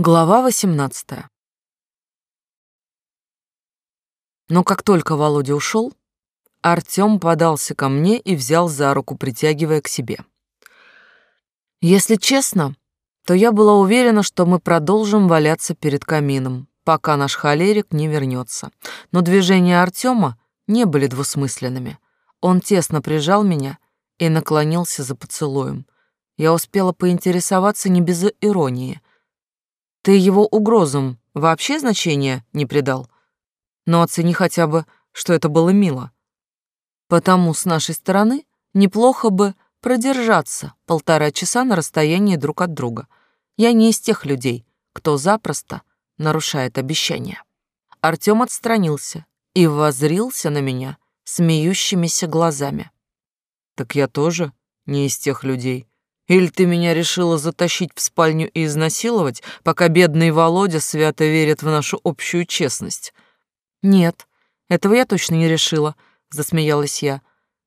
Глава 18. Но как только Володя ушел, Артём подался ко мне и взял за руку, притягивая к себе. Если честно, то я была уверена, что мы продолжим валяться перед камином, пока наш холерик не вернется. Но движения Артёма не были двусмысленными. Он тесно прижал меня и наклонился за поцелуем. Я успела поинтересоваться не без иронии — ты его угрозам вообще значения не придал? Но оцени хотя бы, что это было мило. Потому с нашей стороны неплохо бы продержаться полтора часа на расстоянии друг от друга. Я не из тех людей, кто запросто нарушает обещания. Артём отстранился и воззрился на меня смеющимися глазами. Так я тоже не из тех людей, или ты меня решила затащить в спальню и изнасиловать, пока бедный Володя свято верит в нашу общую честность? Нет, этого я точно не решила, засмеялась я,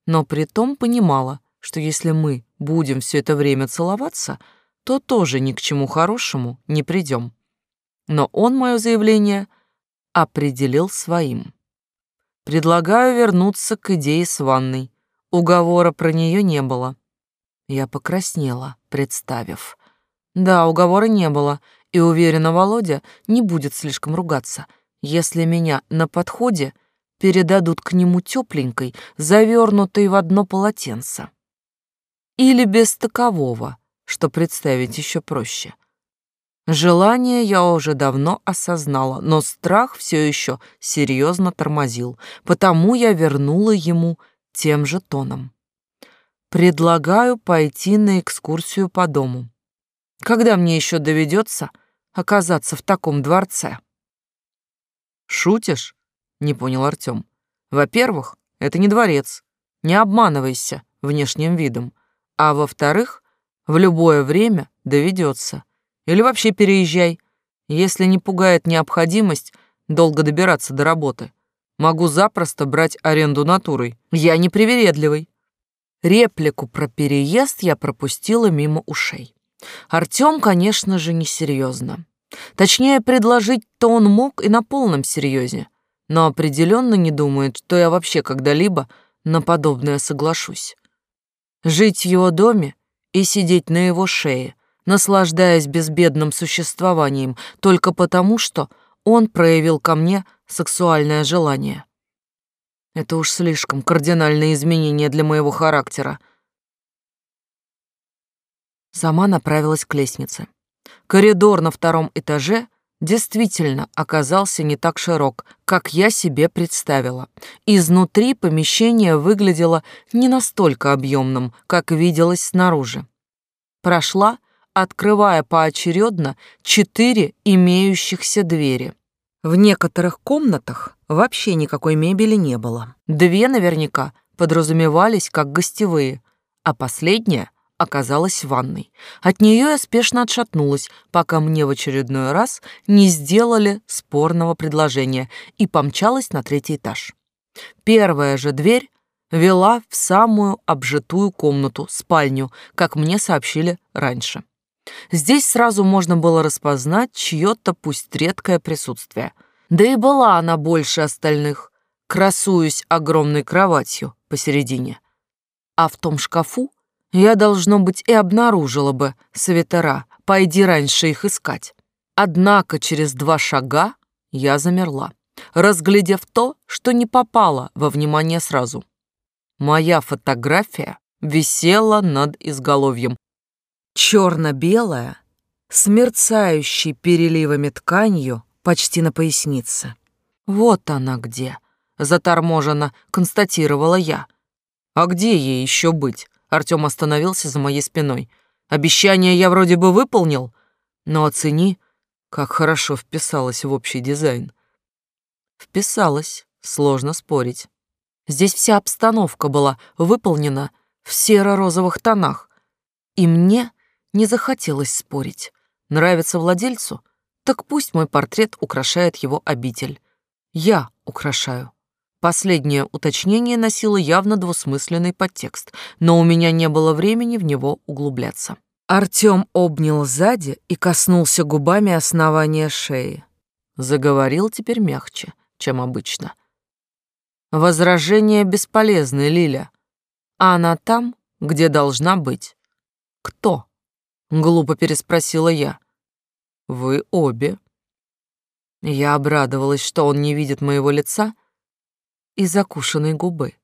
но при том понимала, что если мы будем все это время целоваться, то тоже ни к чему хорошему не придем. Но он мое заявление определил своим. Предлагаю вернуться к идее с ванной. Уговора про нее не было. Я покраснела, представив. Да, уговора не было, и уверена, Володя не будет слишком ругаться, если меня на подходе передадут к нему тепленькой, завернутой в одно полотенце. Или без такового, что представить еще проще. Желание я уже давно осознала, но страх все еще серьезно тормозил, потому я вернула ему тем же тоном. Предлагаю пойти на экскурсию по дому. Когда мне еще доведется оказаться в таком дворце? Шутишь? Не понял Артем. Во-первых, это не дворец. Не обманывайся внешним видом. А во-вторых, в любое время доведется. Или вообще переезжай, если не пугает необходимость долго добираться до работы. Могу запросто брать аренду натурой. Я не привередливый. Реплику про переезд я пропустила мимо ушей. Артём, конечно же, несерьезно. Точнее, предложить-то он мог и на полном серьезе, но определенно не думает, что я вообще когда-либо на подобное соглашусь. Жить в его доме и сидеть на его шее, наслаждаясь безбедным существованием только потому, что он проявил ко мне сексуальное желание. Это уж слишком кардинальные изменения для моего характера. Сама направилась к лестнице. Коридор на втором этаже действительно оказался не так широк, как я себе представила. Изнутри помещение выглядело не настолько объемным, как виделось снаружи. Прошла, открывая поочередно четыре имеющихся двери. В некоторых комнатах вообще никакой мебели не было. Две наверняка подразумевались как гостевые, а последняя оказалась ванной. От нее я спешно отшатнулась, пока мне в очередной раз не сделали спорного предложения и помчалась на третий этаж. Первая же дверь вела в самую обжитую комнату, спальню, как мне сообщили раньше. Здесь сразу можно было распознать чье-то пусть редкое присутствие. Да и была она больше остальных, красуясь огромной кроватью посередине. А в том шкафу я, должно быть, и обнаружила бы свитера, пойди раньше их искать. Однако через два шага я замерла, разглядев то, что не попало во внимание сразу. Моя фотография висела над изголовьем, черно-белая, с мерцающей переливами тканью почти на пояснице. «Вот она где», — заторможенно констатировала я. «А где ей еще быть?» Артем остановился за моей спиной. «Обещание я вроде бы выполнил, но оцени, как хорошо вписалась в общий дизайн». Вписалась, сложно спорить. Здесь вся обстановка была выполнена в серо-розовых тонах, и мне не захотелось спорить. Нравится владельцу? Так пусть мой портрет украшает его обитель. Я украшаю. Последнее уточнение носило явно двусмысленный подтекст, но у меня не было времени в него углубляться. Артём обнял сзади и коснулся губами основания шеи. Заговорил теперь мягче, чем обычно. Возражения бесполезны, Лиля. А она там, где должна быть. Кто? Глупо переспросила я. Вы обе. Я обрадовалась, что он не видит моего лица и закушенной губы.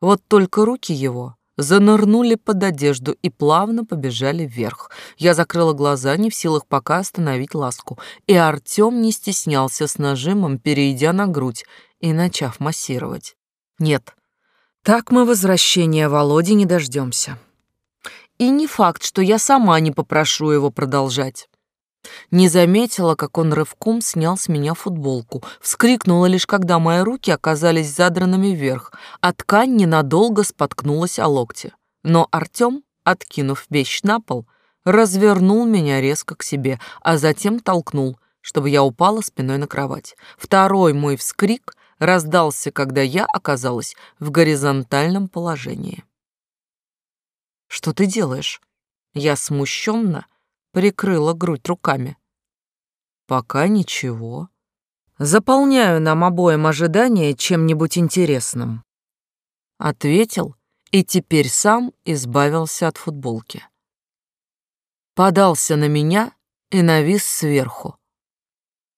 Вот только руки его занырнули под одежду и плавно побежали вверх. Я закрыла глаза, не в силах пока остановить ласку, и Артём не стеснялся с нажимом, перейдя на грудь и начав массировать. Нет, так мы возвращения Володи не дождемся. И не факт, что я сама не попрошу его продолжать. Не заметила, как он рывком снял с меня футболку. Вскрикнула лишь, когда мои руки оказались задранными вверх, а ткань ненадолго споткнулась о локте. Но Артём, откинув вещь на пол, развернул меня резко к себе, а затем толкнул, чтобы я упала спиной на кровать. Второй мой вскрик раздался, когда я оказалась в горизонтальном положении. «Что ты делаешь?» Я смущенно прикрыла грудь руками. Пока ничего. Заполняю нам обоим ожидания чем-нибудь интересным. Ответил и теперь сам избавился от футболки. Подался на меня и навис сверху,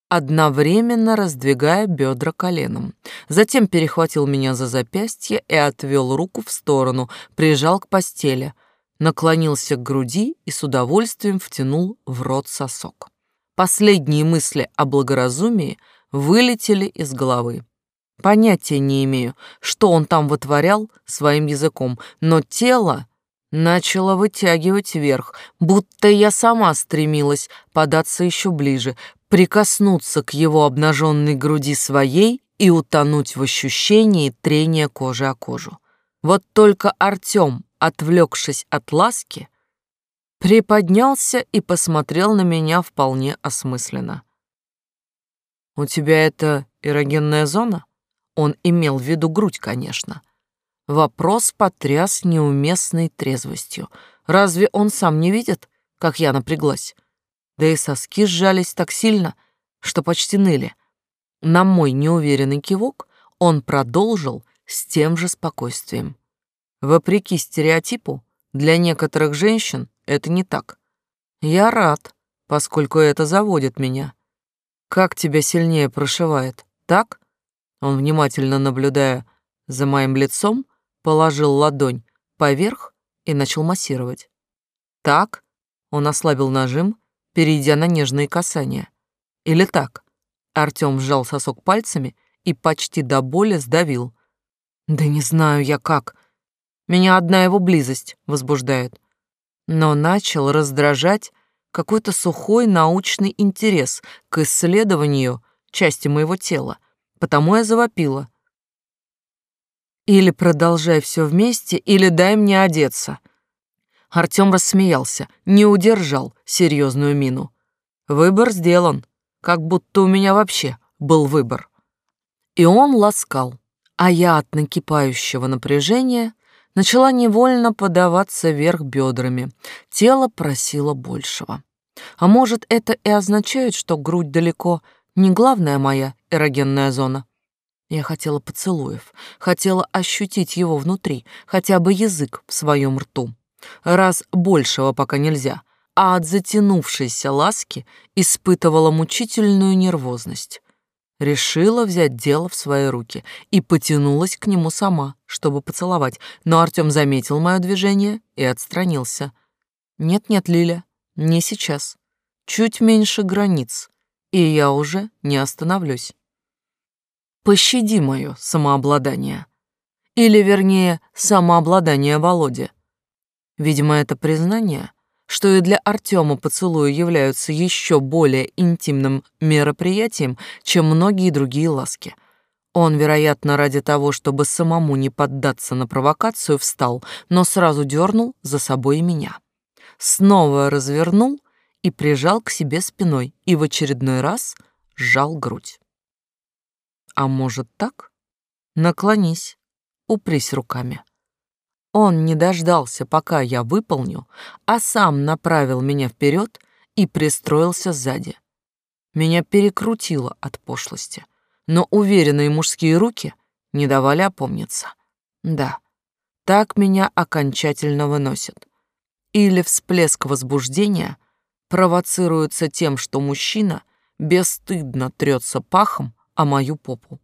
одновременно раздвигая бедра коленом. Затем перехватил меня за запястье и отвел руку в сторону, прижал к постели — наклонился к груди и с удовольствием втянул в рот сосок. Последние мысли о благоразумии вылетели из головы. Понятия не имею, что он там вытворял своим языком, но тело начало вытягивать вверх, будто я сама стремилась податься еще ближе, прикоснуться к его обнаженной груди своей и утонуть в ощущении трения кожи о кожу. Вот только Артём отвлекшись от ласки, приподнялся и посмотрел на меня вполне осмысленно. «У тебя это эрогенная зона?» Он имел в виду грудь, конечно. Вопрос потряс неуместной трезвостью. Разве он сам не видит, как я напряглась? Да и соски сжались так сильно, что почти ныли. На мой неуверенный кивок он продолжил с тем же спокойствием. Вопреки стереотипу, для некоторых женщин это не так. Я рад, поскольку это заводит меня. Как тебя сильнее прошивает, так? Он, внимательно наблюдая за моим лицом, положил ладонь поверх и начал массировать. Так? Он ослабил нажим, перейдя на нежные касания. Или так? Артём сжал сосок пальцами и почти до боли сдавил. Да не знаю я как, меня одна его близость возбуждает. Но начал раздражать какой-то сухой научный интерес к исследованию части моего тела, потому я завопила. Или продолжай все вместе, или дай мне одеться. Артём рассмеялся, не удержал серьезную мину. Выбор сделан, как будто у меня вообще был выбор. И он ласкал, а я от накипающего напряжения начала невольно подаваться вверх бедрами. Тело просило большего. А может, это и означает, что грудь далеко не главная моя эрогенная зона? Я хотела поцелуев, хотела ощутить его внутри, хотя бы язык в своем рту. Раз большего пока нельзя, а от затянувшейся ласки испытывала мучительную нервозность решила взять дело в свои руки и потянулась к нему сама, чтобы поцеловать, но Артём заметил моё движение и отстранился. «Нет-нет, Лиля, не сейчас. Чуть меньше границ, и я уже не остановлюсь. Пощади моё самообладание. Или, вернее, самообладание Володи. Видимо, это признание — что и для Артема поцелуи являются еще более интимным мероприятием, чем многие другие ласки. Он, вероятно, ради того, чтобы самому не поддаться на провокацию, встал, но сразу дернул за собой и меня. Снова развернул и прижал к себе спиной и в очередной раз сжал грудь. А может так? Наклонись, упрись руками. Он не дождался, пока я выполню, а сам направил меня вперед и пристроился сзади. Меня перекрутило от пошлости, но уверенные мужские руки не давали опомниться. Да, так меня окончательно выносят. Или всплеск возбуждения провоцируется тем, что мужчина бесстыдно трется пахом о мою попу.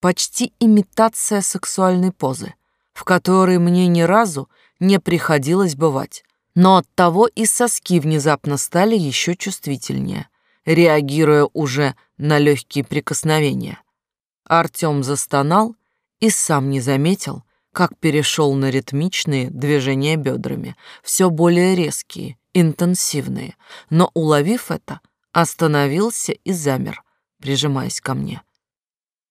Почти имитация сексуальной позы — в которой мне ни разу не приходилось бывать. Но оттого и соски внезапно стали еще чувствительнее, реагируя уже на легкие прикосновения. Артем застонал и сам не заметил, как перешел на ритмичные движения бедрами, все более резкие, интенсивные, но, уловив это, остановился и замер, прижимаясь ко мне.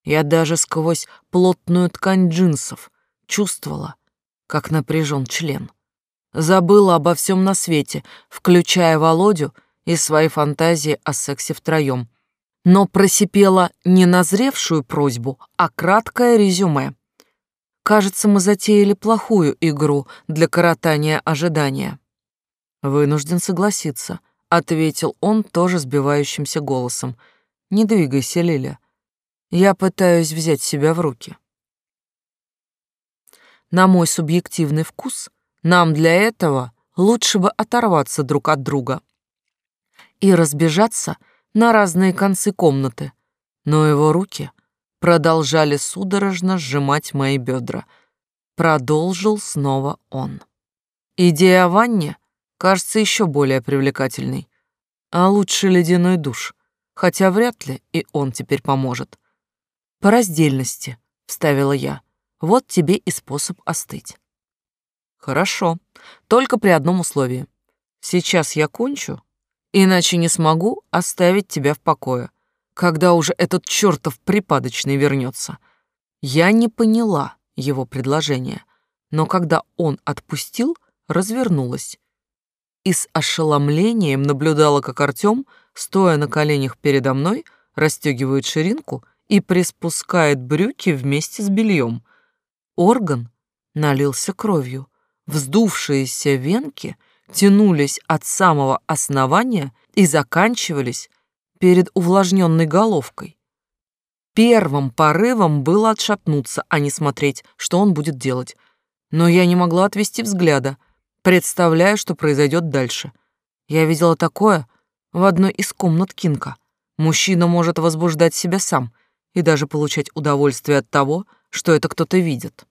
Я даже сквозь плотную ткань джинсов чувствовала, как напряжен член. Забыла обо всем на свете, включая Володю и свои фантазии о сексе втроем. Но просипела не назревшую просьбу, а краткое резюме. Кажется, мы затеяли плохую игру для коротания ожидания. Вынужден согласиться, ответил он тоже сбивающимся голосом. Не двигайся, Лиля. Я пытаюсь взять себя в руки. На мой субъективный вкус, нам для этого лучше бы оторваться друг от друга и разбежаться на разные концы комнаты, но его руки продолжали судорожно сжимать мои бедра. Продолжил снова он. Идея о ванне кажется еще более привлекательной, а лучше ледяной душ, хотя вряд ли и он теперь поможет. По раздельности, вставила я. Вот тебе и способ остыть. Хорошо, только при одном условии. Сейчас я кончу, иначе не смогу оставить тебя в покое, когда уже этот чертов припадочный вернется. Я не поняла его предложение, но когда он отпустил, развернулась и с ошеломлением наблюдала, как Артём, стоя на коленях передо мной, расстегивает ширинку и приспускает брюки вместе с бельем. Орган налился кровью. Вздувшиеся венки тянулись от самого основания и заканчивались перед увлажненной головкой. Первым порывом было отшатнуться, а не смотреть, что он будет делать. Но я не могла отвести взгляда, представляя, что произойдет дальше. Я видела такое в одной из комнат Кинка. Мужчина может возбуждать себя сам и даже получать удовольствие от того, что это кто-то видит.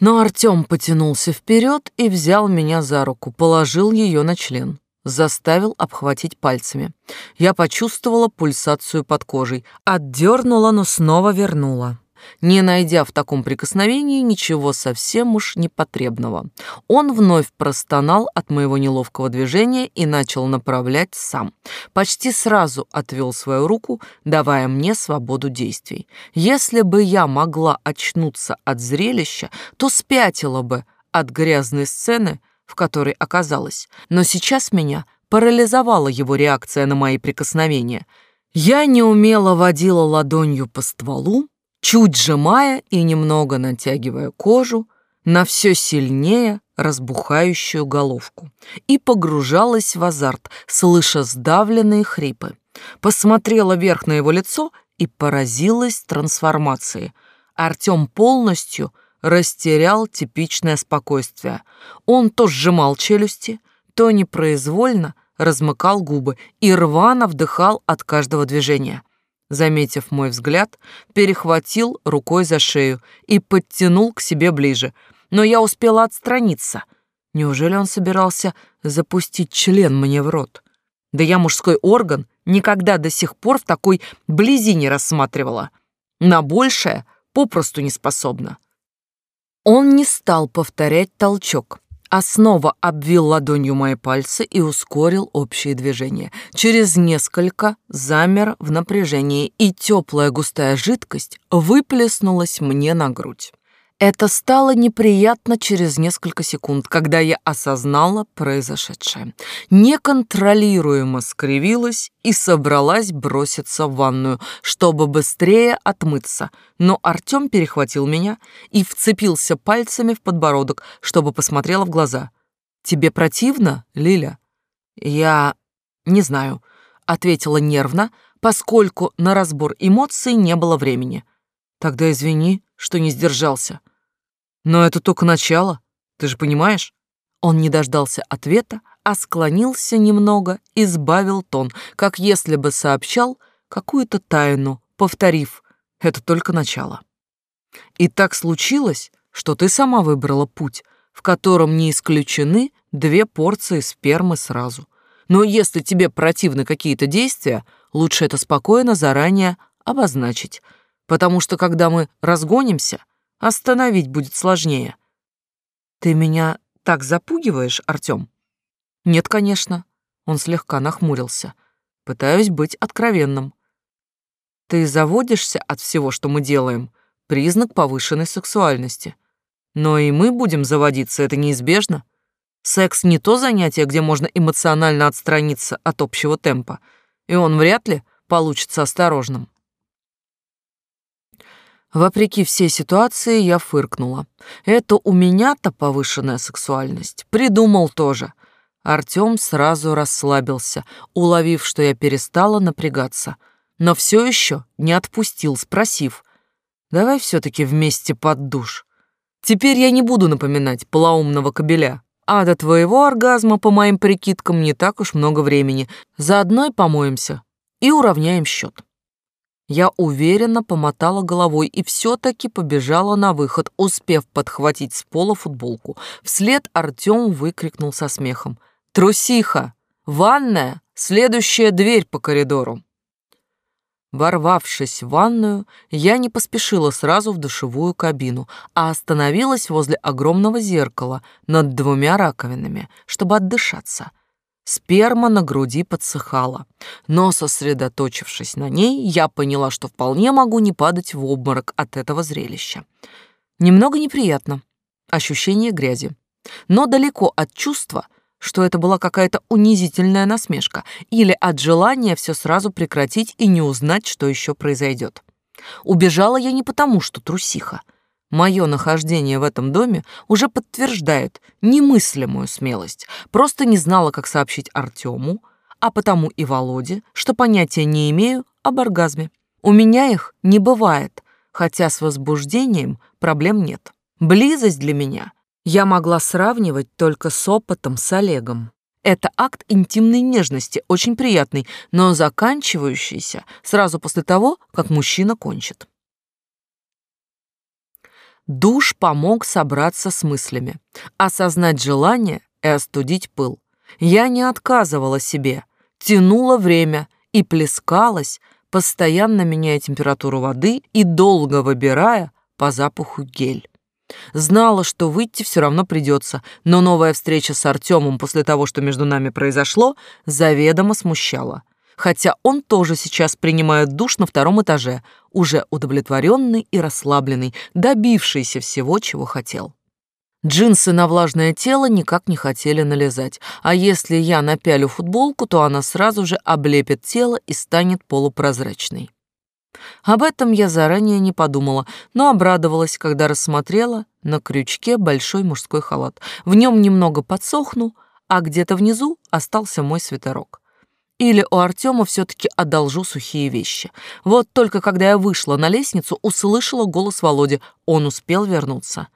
Но Артём потянулся вперед и взял меня за руку, положил ее на член, заставил обхватить пальцами. Я почувствовала пульсацию под кожей, отдернула, но снова вернула не найдя в таком прикосновении ничего совсем уж непотребного. Он вновь простонал от моего неловкого движения и начал направлять сам. Почти сразу отвел свою руку, давая мне свободу действий. Если бы я могла очнуться от зрелища, то спятила бы от грязной сцены, в которой оказалась. Но сейчас меня парализовала его реакция на мои прикосновения. Я неумело водила ладонью по стволу, чуть сжимая и немного натягивая кожу на все сильнее разбухающую головку, и погружалась в азарт, слыша сдавленные хрипы. Посмотрела вверх на его лицо и поразилась трансформации. Артем полностью растерял типичное спокойствие. Он то сжимал челюсти, то непроизвольно размыкал губы и рвано вдыхал от каждого движения заметив мой взгляд, перехватил рукой за шею и подтянул к себе ближе. Но я успела отстраниться. Неужели он собирался запустить член мне в рот? Да я мужской орган никогда до сих пор в такой близи не рассматривала. На большее попросту не способна. Он не стал повторять толчок а снова обвил ладонью мои пальцы и ускорил общие движения. Через несколько замер в напряжении, и теплая густая жидкость выплеснулась мне на грудь. Это стало неприятно через несколько секунд, когда я осознала произошедшее. Неконтролируемо скривилась и собралась броситься в ванную, чтобы быстрее отмыться. Но Артём перехватил меня и вцепился пальцами в подбородок, чтобы посмотрела в глаза. «Тебе противно, Лиля?» «Я... не знаю», — ответила нервно, поскольку на разбор эмоций не было времени. «Тогда извини, что не сдержался». Но это только начало, ты же понимаешь? Он не дождался ответа, а склонился немного и сбавил тон, как если бы сообщал какую-то тайну, повторив «это только начало». И так случилось, что ты сама выбрала путь, в котором не исключены две порции спермы сразу. Но если тебе противны какие-то действия, лучше это спокойно заранее обозначить, потому что когда мы разгонимся — Остановить будет сложнее. Ты меня так запугиваешь, Артём? Нет, конечно. Он слегка нахмурился. Пытаюсь быть откровенным. Ты заводишься от всего, что мы делаем, признак повышенной сексуальности. Но и мы будем заводиться, это неизбежно. Секс не то занятие, где можно эмоционально отстраниться от общего темпа, и он вряд ли получится осторожным. Вопреки всей ситуации я фыркнула. Это у меня-то повышенная сексуальность. Придумал тоже. Артём сразу расслабился, уловив, что я перестала напрягаться. Но все еще не отпустил, спросив. «Давай все таки вместе под душ. Теперь я не буду напоминать полоумного кобеля. А до твоего оргазма, по моим прикидкам, не так уж много времени. Заодно и помоемся и уравняем счет. Я уверенно помотала головой и все-таки побежала на выход, успев подхватить с пола футболку. Вслед Артем выкрикнул со смехом. «Трусиха! Ванная! Следующая дверь по коридору!» Ворвавшись в ванную, я не поспешила сразу в душевую кабину, а остановилась возле огромного зеркала над двумя раковинами, чтобы отдышаться — Сперма на груди подсыхала, но, сосредоточившись на ней, я поняла, что вполне могу не падать в обморок от этого зрелища. Немного неприятно. Ощущение грязи. Но далеко от чувства, что это была какая-то унизительная насмешка или от желания все сразу прекратить и не узнать, что еще произойдет. Убежала я не потому, что трусиха — Мое нахождение в этом доме уже подтверждает немыслимую смелость. Просто не знала, как сообщить Артему, а потому и Володе, что понятия не имею об оргазме. У меня их не бывает, хотя с возбуждением проблем нет. Близость для меня я могла сравнивать только с опытом с Олегом. Это акт интимной нежности, очень приятный, но заканчивающийся сразу после того, как мужчина кончит. Душ помог собраться с мыслями, осознать желание и остудить пыл. Я не отказывала себе, тянула время и плескалась, постоянно меняя температуру воды и долго выбирая по запаху гель. Знала, что выйти все равно придется, но новая встреча с Артемом после того, что между нами произошло, заведомо смущала хотя он тоже сейчас принимает душ на втором этаже, уже удовлетворенный и расслабленный, добившийся всего, чего хотел. Джинсы на влажное тело никак не хотели налезать, а если я напялю футболку, то она сразу же облепит тело и станет полупрозрачной. Об этом я заранее не подумала, но обрадовалась, когда рассмотрела на крючке большой мужской халат. В нем немного подсохнул, а где-то внизу остался мой свитерок. Или у Артема все-таки одолжу сухие вещи. Вот только когда я вышла на лестницу, услышала голос Володи. Он успел вернуться.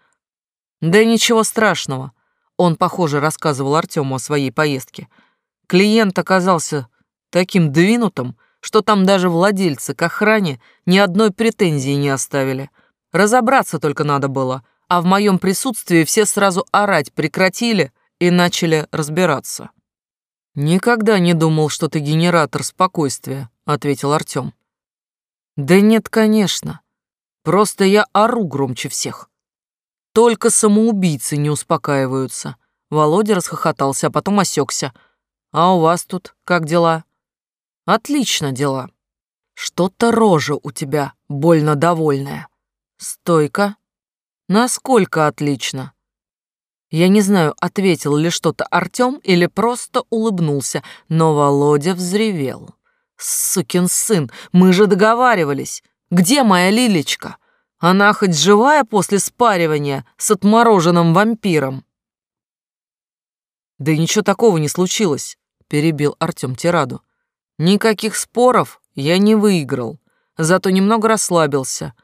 Да ничего страшного. Он, похоже, рассказывал Артему о своей поездке. Клиент оказался таким двинутым, что там даже владельцы к охране ни одной претензии не оставили. Разобраться только надо было, а в моем присутствии все сразу орать прекратили и начали разбираться. «Никогда не думал, что ты генератор спокойствия», — ответил Артём. «Да нет, конечно. Просто я ору громче всех. Только самоубийцы не успокаиваются». Володя расхохотался, а потом осекся. «А у вас тут как дела?» «Отлично дела. Что-то рожа у тебя больно довольная. Стойка. Насколько отлично? Я не знаю, ответил ли что-то Артём или просто улыбнулся, но Володя взревел. «Сукин сын, мы же договаривались! Где моя Лилечка? Она хоть живая после спаривания с отмороженным вампиром?» «Да ничего такого не случилось», — перебил Артём тираду. «Никаких споров я не выиграл, зато немного расслабился.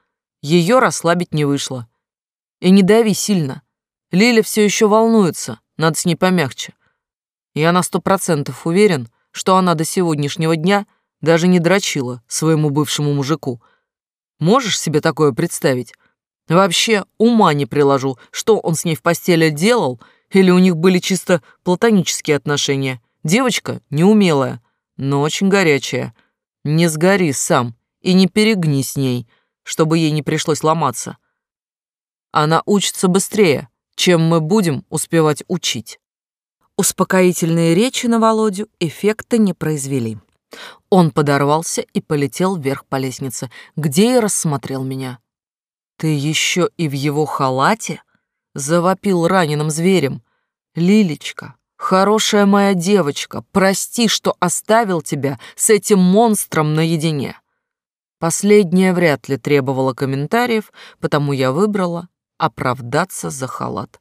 Ее расслабить не вышло. И не дави сильно. Лиля все еще волнуется, надо с ней помягче. Я на сто процентов уверен, что она до сегодняшнего дня даже не дрочила своему бывшему мужику. Можешь себе такое представить? Вообще ума не приложу, что он с ней в постели делал, или у них были чисто платонические отношения. Девочка неумелая, но очень горячая. Не сгори сам и не перегни с ней, чтобы ей не пришлось ломаться. Она учится быстрее, чем мы будем успевать учить. Успокоительные речи на Володю эффекта не произвели. Он подорвался и полетел вверх по лестнице, где и рассмотрел меня. «Ты еще и в его халате?» — завопил раненым зверем. «Лилечка, хорошая моя девочка, прости, что оставил тебя с этим монстром наедине». Последнее вряд ли требовало комментариев, потому я выбрала оправдаться за халат.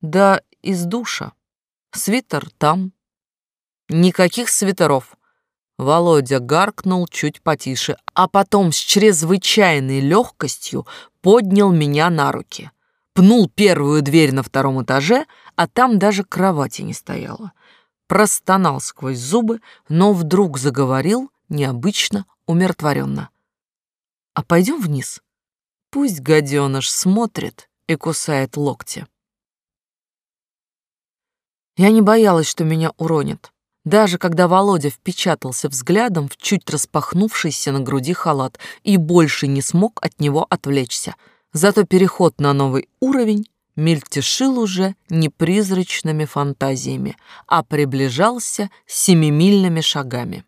Да, из душа. Свитер там. Никаких свитеров. Володя гаркнул чуть потише, а потом с чрезвычайной легкостью поднял меня на руки. Пнул первую дверь на втором этаже, а там даже кровати не стояло. Простонал сквозь зубы, но вдруг заговорил необычно умиротворенно. «А пойдем вниз?» Пусть гаденыш смотрит и кусает локти. Я не боялась, что меня уронят. Даже когда Володя впечатался взглядом в чуть распахнувшийся на груди халат и больше не смог от него отвлечься. Зато переход на новый уровень мельтешил уже не призрачными фантазиями, а приближался семимильными шагами.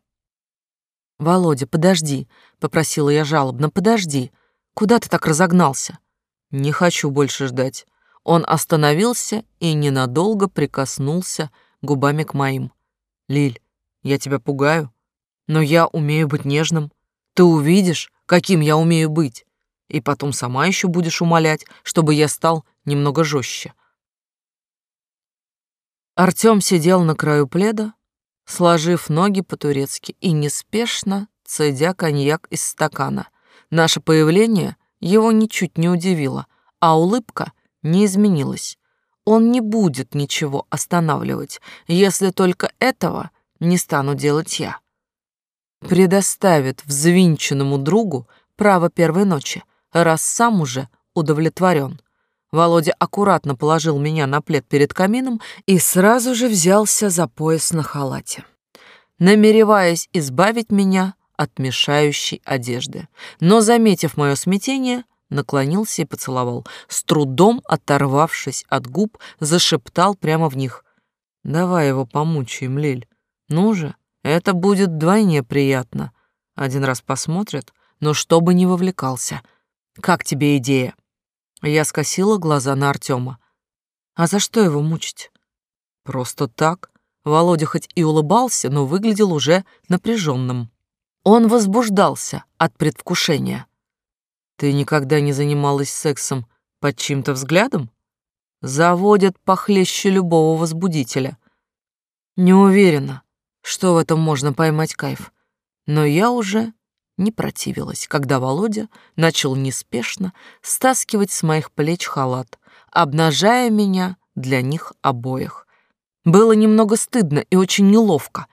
«Володя, подожди», — попросила я жалобно, — «подожди. Куда ты так разогнался? Не хочу больше ждать. Он остановился и ненадолго прикоснулся губами к моим. Лиль, я тебя пугаю, но я умею быть нежным. Ты увидишь, каким я умею быть. И потом сама еще будешь умолять, чтобы я стал немного жестче. Артём сидел на краю пледа, сложив ноги по-турецки и неспешно цедя коньяк из стакана — Наше появление его ничуть не удивило, а улыбка не изменилась. Он не будет ничего останавливать, если только этого не стану делать я. Предоставит взвинченному другу право первой ночи, раз сам уже удовлетворен. Володя аккуратно положил меня на плед перед камином и сразу же взялся за пояс на халате. Намереваясь избавить меня от мешающей одежды. Но, заметив мое смятение, наклонился и поцеловал. С трудом оторвавшись от губ, зашептал прямо в них. «Давай его помучаем, Лиль. Ну же, это будет вдвойне приятно. Один раз посмотрят, но чтобы не вовлекался. Как тебе идея?» Я скосила глаза на Артема. «А за что его мучить?» «Просто так». Володя хоть и улыбался, но выглядел уже напряженным. Он возбуждался от предвкушения. Ты никогда не занималась сексом под чьим-то взглядом? Заводят похлеще любого возбудителя. Не уверена, что в этом можно поймать кайф. Но я уже не противилась, когда Володя начал неспешно стаскивать с моих плеч халат, обнажая меня для них обоих. Было немного стыдно и очень неловко,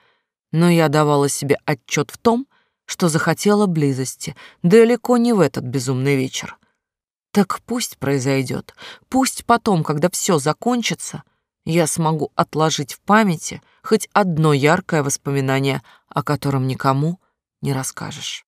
но я давала себе отчет в том, что захотела близости, далеко не в этот безумный вечер. Так пусть произойдет, пусть потом, когда все закончится, я смогу отложить в памяти хоть одно яркое воспоминание, о котором никому не расскажешь.